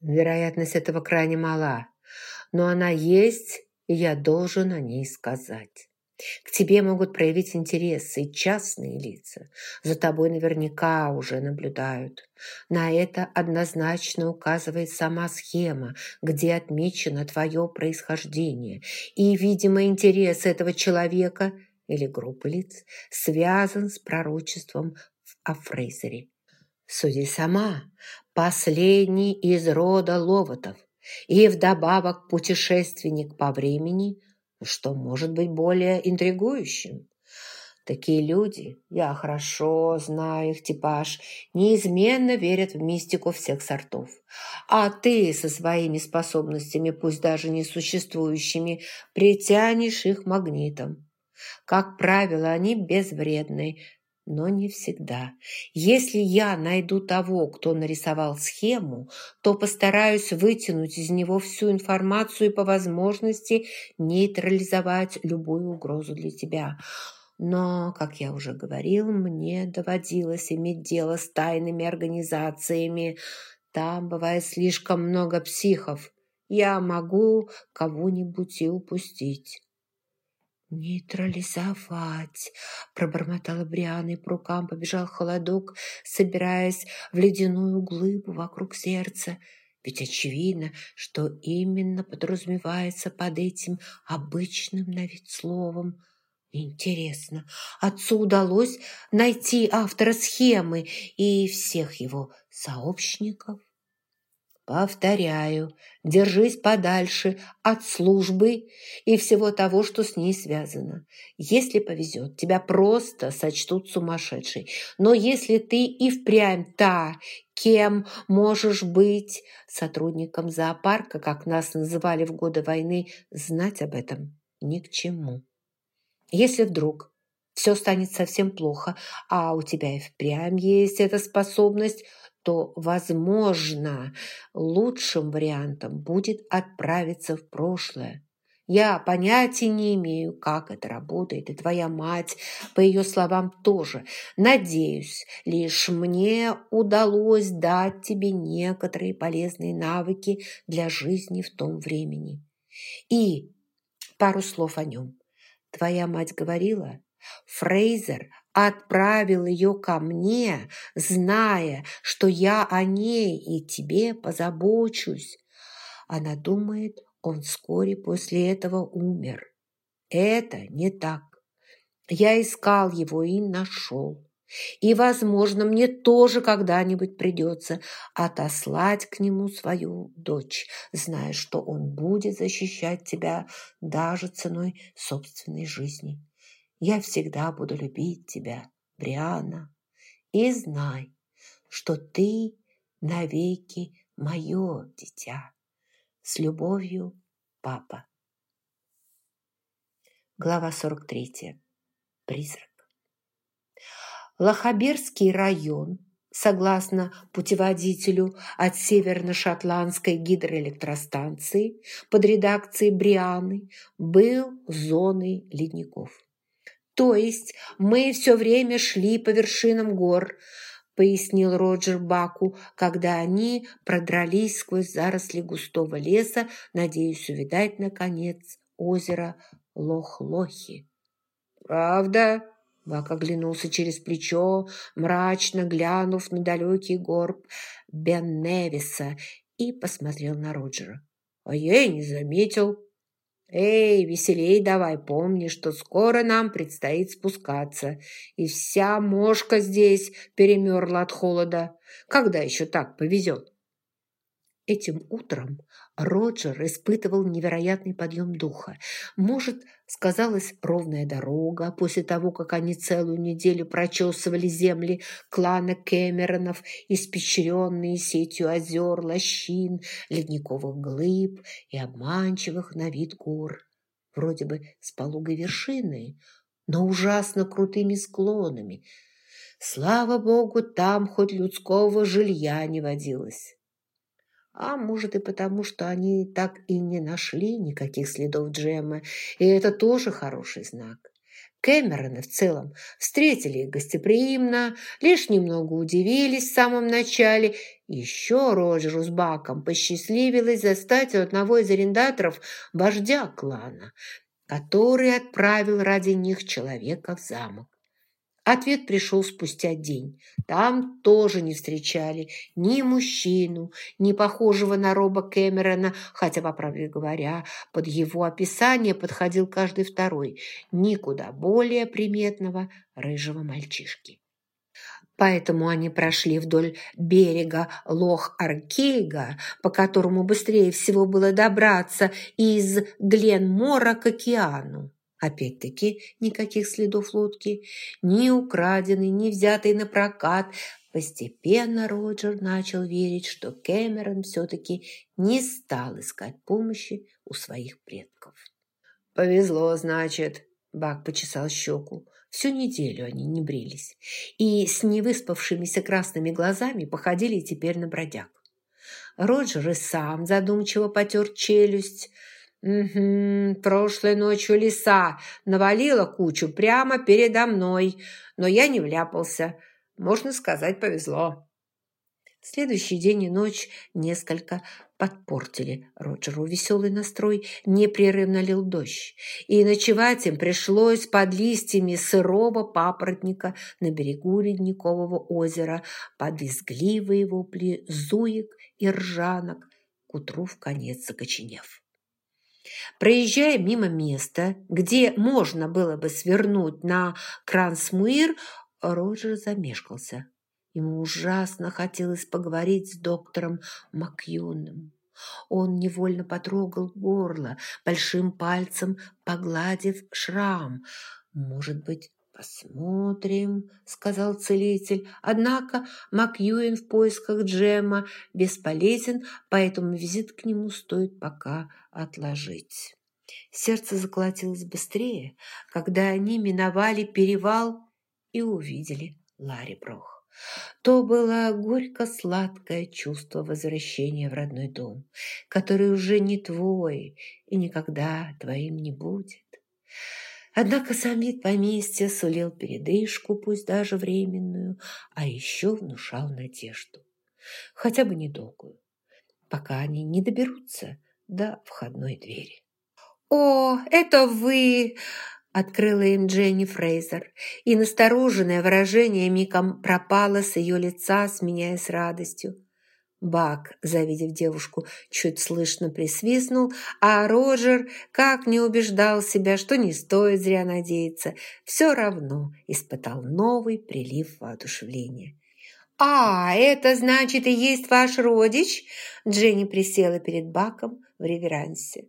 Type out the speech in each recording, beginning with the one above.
Вероятность этого крайне мала, но она есть, и я должен о ней сказать. К тебе могут проявить интерес и частные лица. За тобой наверняка уже наблюдают. На это однозначно указывает сама схема, где отмечено твое происхождение. И, видимо, интерес этого человека или группы лиц связан с пророчеством о Фрейзере. Суди сама, последний из рода Ловотов и вдобавок путешественник по времени – что может быть более интригующим? Такие люди, я хорошо знаю их типаж, неизменно верят в мистику всех сортов. А ты со своими способностями, пусть даже не существующими, притянешь их магнитом. Как правило, они безвредны, но не всегда. Если я найду того, кто нарисовал схему, то постараюсь вытянуть из него всю информацию и по возможности нейтрализовать любую угрозу для тебя. Но, как я уже говорил, мне доводилось иметь дело с тайными организациями. Там бывает слишком много психов. Я могу кого-нибудь и упустить. «Нейтрализовать!» – пробормотала Бриана, и по рукам побежал холодок, собираясь в ледяную глыбу вокруг сердца. Ведь очевидно, что именно подразумевается под этим обычным на вид словом. Интересно, отцу удалось найти автора схемы и всех его сообщников? Повторяю, держись подальше от службы и всего того, что с ней связано. Если повезет, тебя просто сочтут сумасшедшей. Но если ты и впрямь та, кем можешь быть, сотрудником зоопарка, как нас называли в годы войны, знать об этом ни к чему. Если вдруг все станет совсем плохо, а у тебя и впрямь есть эта способность – то, возможно, лучшим вариантом будет отправиться в прошлое. Я понятия не имею, как это работает, и твоя мать, по ее словам, тоже. Надеюсь, лишь мне удалось дать тебе некоторые полезные навыки для жизни в том времени. И пару слов о нем. Твоя мать говорила, Фрейзер отправил ее ко мне, зная, что я о ней и тебе позабочусь. Она думает, он вскоре после этого умер. Это не так. Я искал его и нашел. И, возможно, мне тоже когда-нибудь придется отослать к нему свою дочь, зная, что он будет защищать тебя даже ценой собственной жизни. Я всегда буду любить тебя, Бриана, и знай, что ты навеки мое дитя. С любовью, папа. Глава 43. Призрак. Лохаберский район, согласно путеводителю от Северно-Шотландской гидроэлектростанции под редакцией Брианы, был зоной ледников. То есть мы все время шли по вершинам гор, пояснил Роджер Баку, когда они продрались сквозь заросли густого леса, надеясь увидать, наконец, озеро Лох-Лохи. «Правда?» – Бак оглянулся через плечо, мрачно глянув на далекий горб Бен Невиса и посмотрел на Роджера. «А я и не заметил». «Эй, веселей давай, помни, что скоро нам предстоит спускаться, и вся мошка здесь перемерла от холода. Когда еще так повезет?» Этим утром Роджер испытывал невероятный подъем духа. Может, сказалась ровная дорога после того, как они целую неделю прочесывали земли клана Кэмеронов, испещренные сетью озер, лощин, ледниковых глыб и обманчивых на вид гор. Вроде бы с пологой вершины, но ужасно крутыми склонами. Слава богу, там хоть людского жилья не водилось а может и потому, что они так и не нашли никаких следов Джема, и это тоже хороший знак. Кэмероны в целом встретили их гостеприимно, лишь немного удивились в самом начале. Еще Роджеру с Баком посчастливилось застать одного из арендаторов вождя клана, который отправил ради них человека в замок. Ответ пришел спустя день. Там тоже не встречали ни мужчину, ни похожего на Роба Кэмерона, хотя, по правде говоря, под его описание подходил каждый второй, никуда более приметного рыжего мальчишки. Поэтому они прошли вдоль берега Лох-Аркейга, по которому быстрее всего было добраться из Гленмора к океану. Опять-таки никаких следов лодки, ни украденной, ни взятой на прокат. Постепенно Роджер начал верить, что Кэмерон все-таки не стал искать помощи у своих предков. «Повезло, значит», – Бак почесал щеку. Всю неделю они не брились и с невыспавшимися красными глазами походили теперь на бродяг. Роджер и сам задумчиво потер челюсть – «Угу, прошлой ночью лиса навалила кучу прямо передо мной, но я не вляпался. Можно сказать, повезло». Следующий день и ночь несколько подпортили Роджеру веселый настрой, непрерывно лил дождь, и ночевать им пришлось под листьями сырого папоротника на берегу Ледникового озера под визгливые вопли зуек и ржанок, к утру в конец закоченев. Проезжая мимо места, где можно было бы свернуть на Крансмуир, Роджер замешкался. Ему ужасно хотелось поговорить с доктором Макьюном. Он невольно потрогал горло, большим пальцем погладив шрам. Может быть, «Посмотрим», — сказал целитель. Однако Макьюин в поисках Джема бесполезен, поэтому визит к нему стоит пока отложить. Сердце заколотилось быстрее, когда они миновали перевал и увидели Ларри Брох. То было горько-сладкое чувство возвращения в родной дом, который уже не твой и никогда твоим не будет. Однако сам вид поместья сулил передышку, пусть даже временную, а еще внушал надежду. Хотя бы недолгую, пока они не доберутся до входной двери. «О, это вы!» – открыла им Дженни Фрейзер, и настороженное выражение мигом пропало с ее лица, сменяясь радостью. Бак, завидев девушку, чуть слышно присвистнул, а Роджер, как не убеждал себя, что не стоит зря надеяться, все равно испытал новый прилив воодушевления. «А, это значит и есть ваш родич?» Дженни присела перед Баком в реверансе.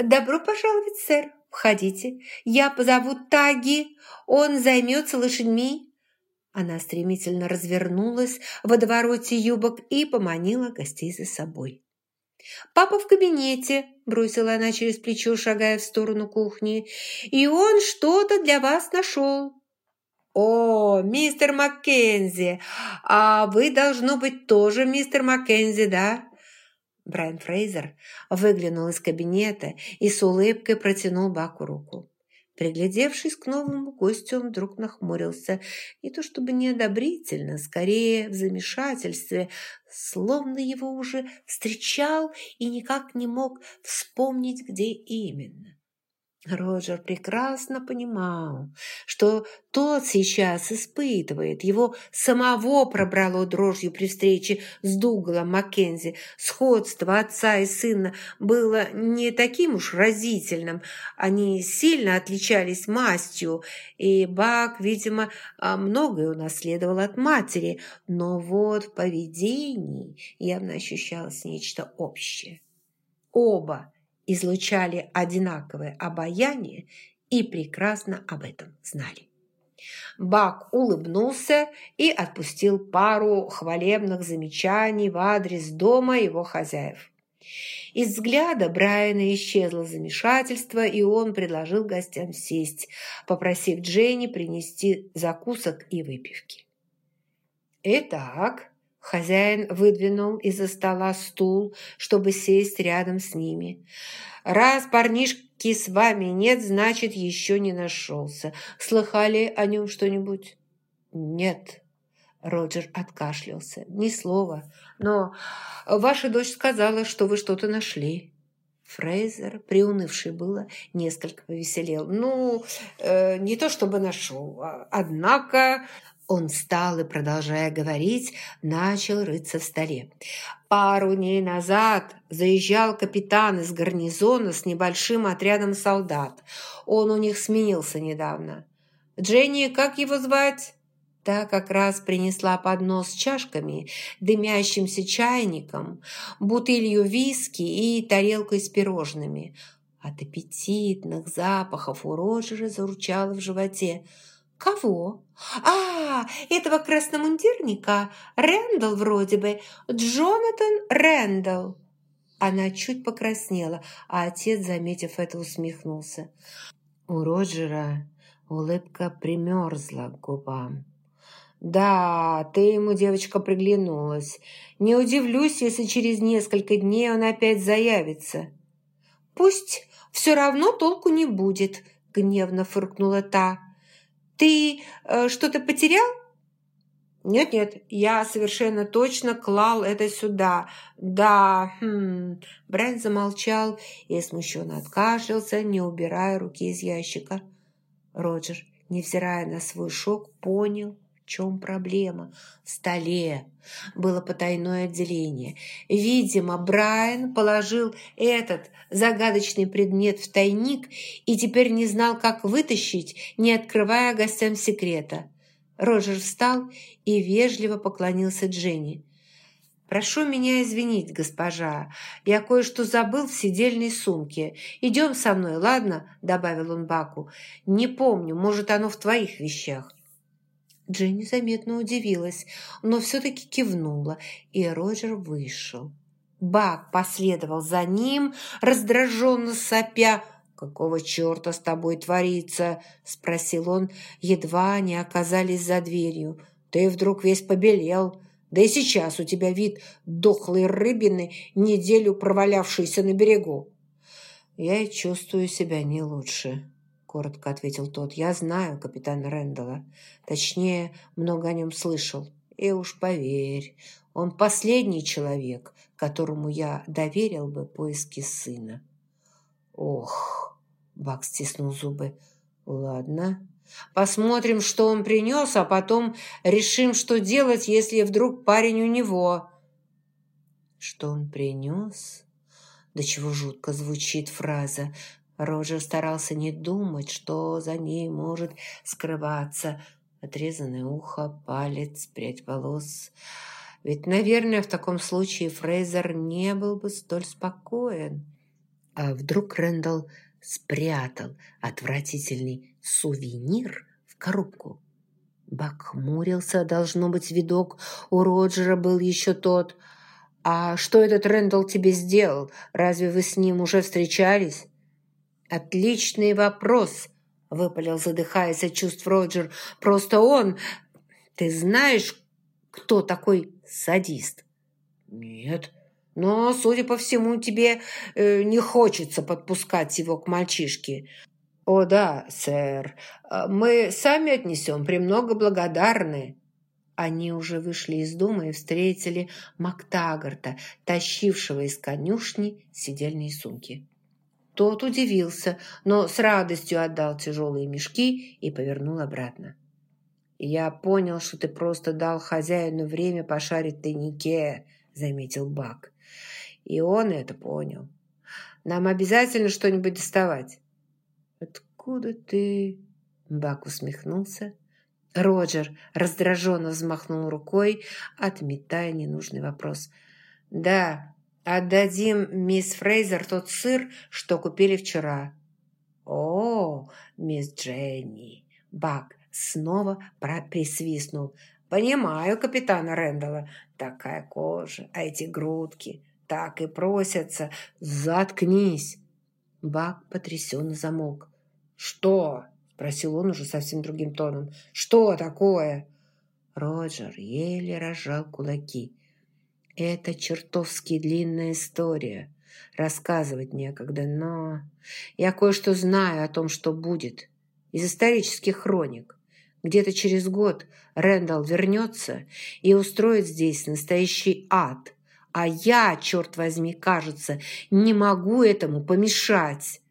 «Добро пожаловать, сэр. Входите. Я позову Таги. Он займется лошадьми». Она стремительно развернулась в водовороте юбок и поманила гостей за собой. «Папа в кабинете», – бросила она через плечо, шагая в сторону кухни, «и он что-то для вас нашел». «О, мистер Маккензи! А вы, должно быть, тоже мистер Маккензи, да?» Брайан Фрейзер выглянул из кабинета и с улыбкой протянул Баку руку. Приглядевшись к новому гостю, он вдруг нахмурился. Не то чтобы неодобрительно, скорее в замешательстве, словно его уже встречал и никак не мог вспомнить, где именно. Роджер прекрасно понимал, что тот сейчас испытывает. Его самого пробрало дрожью при встрече с Дуглом Маккензи. Сходство отца и сына было не таким уж разительным. Они сильно отличались мастью, и Бак, видимо, а, многое унаследовал от матери. Но вот в поведении явно ощущалось нечто общее. Оба – излучали одинаковое обаяние и прекрасно об этом знали. Бак улыбнулся и отпустил пару хвалебных замечаний в адрес дома его хозяев. Из взгляда Брайана исчезло замешательство, и он предложил гостям сесть, попросив Дженни принести закусок и выпивки. «Итак», Хозяин выдвинул из-за стола стул, чтобы сесть рядом с ними. «Раз парнишки с вами нет, значит, еще не нашелся. Слыхали о нем что-нибудь?» «Нет», Роджер откашлялся. «Ни слова. Но ваша дочь сказала, что вы что-то нашли». Фрейзер, приунывший было, несколько повеселел. «Ну, э, не то чтобы нашел, а, однако...» Он встал и, продолжая говорить, начал рыться в столе. Пару дней назад заезжал капитан из гарнизона с небольшим отрядом солдат. Он у них сменился недавно. «Дженни, как его звать?» Та как раз принесла поднос с чашками, дымящимся чайником, бутылью виски и тарелкой с пирожными. От аппетитных запахов у Роджера заручало в животе. «Кого? А, этого красномундирника? Рэндалл вроде бы. Джонатан Рэндалл!» Она чуть покраснела, а отец, заметив это, усмехнулся. У Роджера улыбка примерзла к губам. «Да, ты ему, девочка, приглянулась. Не удивлюсь, если через несколько дней он опять заявится». «Пусть все равно толку не будет», — гневно фыркнула та. «Ты э, что-то потерял?» «Нет-нет, я совершенно точно клал это сюда. Да, хм...» Брайан замолчал и смущенно откашлялся, не убирая руки из ящика. Роджер, невзирая на свой шок, понял, чем проблема? В столе было потайное отделение. Видимо, Брайан положил этот загадочный предмет в тайник и теперь не знал, как вытащить, не открывая гостям секрета. Роджер встал и вежливо поклонился Дженни. «Прошу меня извинить, госпожа. Я кое-что забыл в сидельной сумке. Идем со мной, ладно?» – добавил он Баку. «Не помню, может, оно в твоих вещах». Дженни заметно удивилась, но все-таки кивнула, и Роджер вышел. Бак последовал за ним, раздраженно сопя. «Какого черта с тобой творится?» – спросил он, едва они оказались за дверью. «Ты вдруг весь побелел. Да и сейчас у тебя вид дохлой рыбины, неделю провалявшейся на берегу». «Я чувствую себя не лучше», коротко ответил тот. «Я знаю капитана Рэндалла. Точнее, много о нем слышал. И уж поверь, он последний человек, которому я доверил бы поиски сына». «Ох!» – Бак стиснул зубы. «Ладно, посмотрим, что он принес, а потом решим, что делать, если вдруг парень у него». «Что он принес?» До чего жутко звучит фраза. Роджер старался не думать, что за ней может скрываться. Отрезанное ухо, палец, прядь волос. Ведь, наверное, в таком случае Фрейзер не был бы столь спокоен. А вдруг Рэндалл спрятал отвратительный сувенир в коробку? Бак хмурился, должно быть, видок у Роджера был еще тот. «А что этот Рэндалл тебе сделал? Разве вы с ним уже встречались?» «Отличный вопрос», — выпалил, задыхаясь от чувств Роджер. «Просто он... Ты знаешь, кто такой садист?» «Нет». «Но, судя по всему, тебе э, не хочется подпускать его к мальчишке». «О да, сэр, мы сами отнесем, премного благодарны». Они уже вышли из дома и встретили Мактагарта, тащившего из конюшни сидельные сумки. Тот удивился, но с радостью отдал тяжелые мешки и повернул обратно. «Я понял, что ты просто дал хозяину время пошарить в тайнике», — заметил Бак. «И он это понял. Нам обязательно что-нибудь доставать». «Откуда ты?» — Бак усмехнулся. Роджер раздраженно взмахнул рукой, отметая ненужный вопрос. «Да, Отдадим мисс Фрейзер тот сыр, что купили вчера». «О, мисс Дженни!» Бак снова присвистнул. «Понимаю капитана Рэндалла. Такая кожа, а эти грудки так и просятся. Заткнись!» Бак потрясенно замолк. «Что?» – спросил он уже совсем другим тоном. «Что такое?» Роджер еле разжал кулаки. Это чертовски длинная история. Рассказывать некогда, но я кое-что знаю о том, что будет. Из исторических хроник. Где-то через год Рэндалл вернется и устроит здесь настоящий ад. А я, черт возьми, кажется, не могу этому помешать.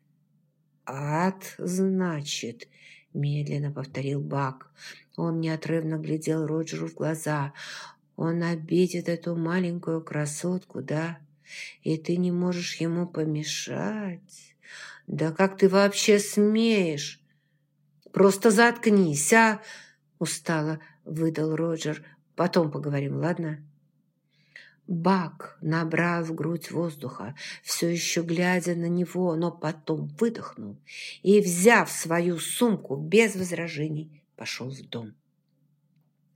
«Ад, значит», – медленно повторил Бак. Он неотрывно глядел Роджеру в глаза. «Он обидит эту маленькую красотку, да? И ты не можешь ему помешать? Да как ты вообще смеешь?» «Просто заткнись, а!» – устало выдал Роджер. «Потом поговорим, ладно?» Бак набрал в грудь воздуха, все еще глядя на него, но потом выдохнул и, взяв свою сумку без возражений, пошел в дом.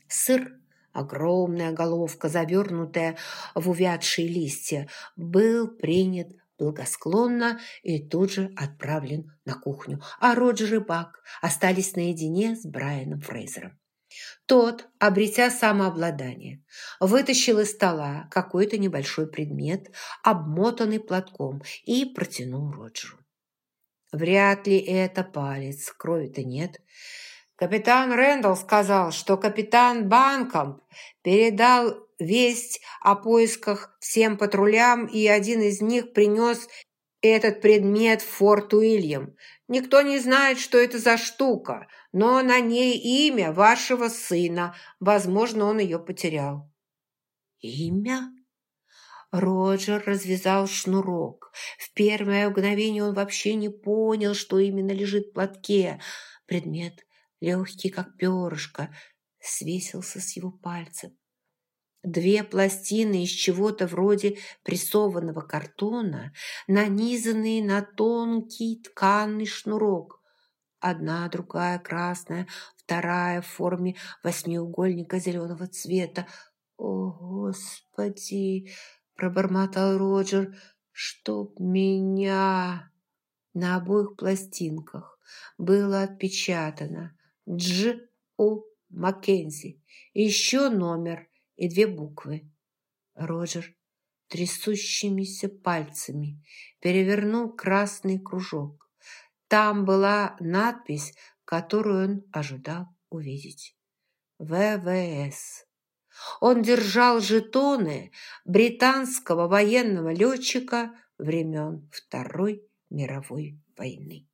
Сыр, огромная головка, завернутая в увядшие листья, был принят благосклонно и тут же отправлен на кухню, а Роджер и Бак остались наедине с Брайаном Фрейзером. Тот, обретя самообладание, вытащил из стола какой-то небольшой предмет, обмотанный платком, и протянул Роджеру. Вряд ли это палец, крови-то нет. Капитан Рэндалл сказал, что капитан Банкомп передал весть о поисках всем патрулям, и один из них принес этот предмет в Форт Уильям. Никто не знает, что это за штука, но на ней имя вашего сына. Возможно, он ее потерял». «Имя?» Роджер развязал шнурок. В первое мгновение он вообще не понял, что именно лежит в платке. Предмет, легкий как перышко, свесился с его пальцев. Две пластины из чего-то вроде прессованного картона, нанизанные на тонкий тканный шнурок. Одна, другая красная, вторая в форме восьмиугольника зеленого цвета. «О, Господи!» – пробормотал Роджер. «Чтоб меня...» На обоих пластинках было отпечатано «Дж. О. Маккензи». Еще номер и две буквы. Роджер трясущимися пальцами перевернул красный кружок. Там была надпись, которую он ожидал увидеть. ВВС. Он держал жетоны британского военного летчика времен Второй мировой войны.